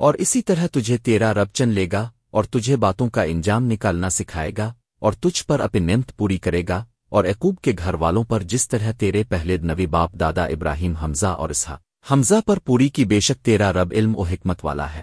اور اسی طرح تجھے تیرا رب چن لے گا، اور تجھے باتوں کا انجام نکالنا سکھائے گا، اور تجھ پر اپنی نمت پوری کرے گا، اور عقوب کے گھر والوں پر جس طرح تیرے پہلے نوی باپ دادا ابراہیم حمزہ اور اسحا حمزہ پر پوری کی بے شک تیرا رب علم و حکمت والا ہے۔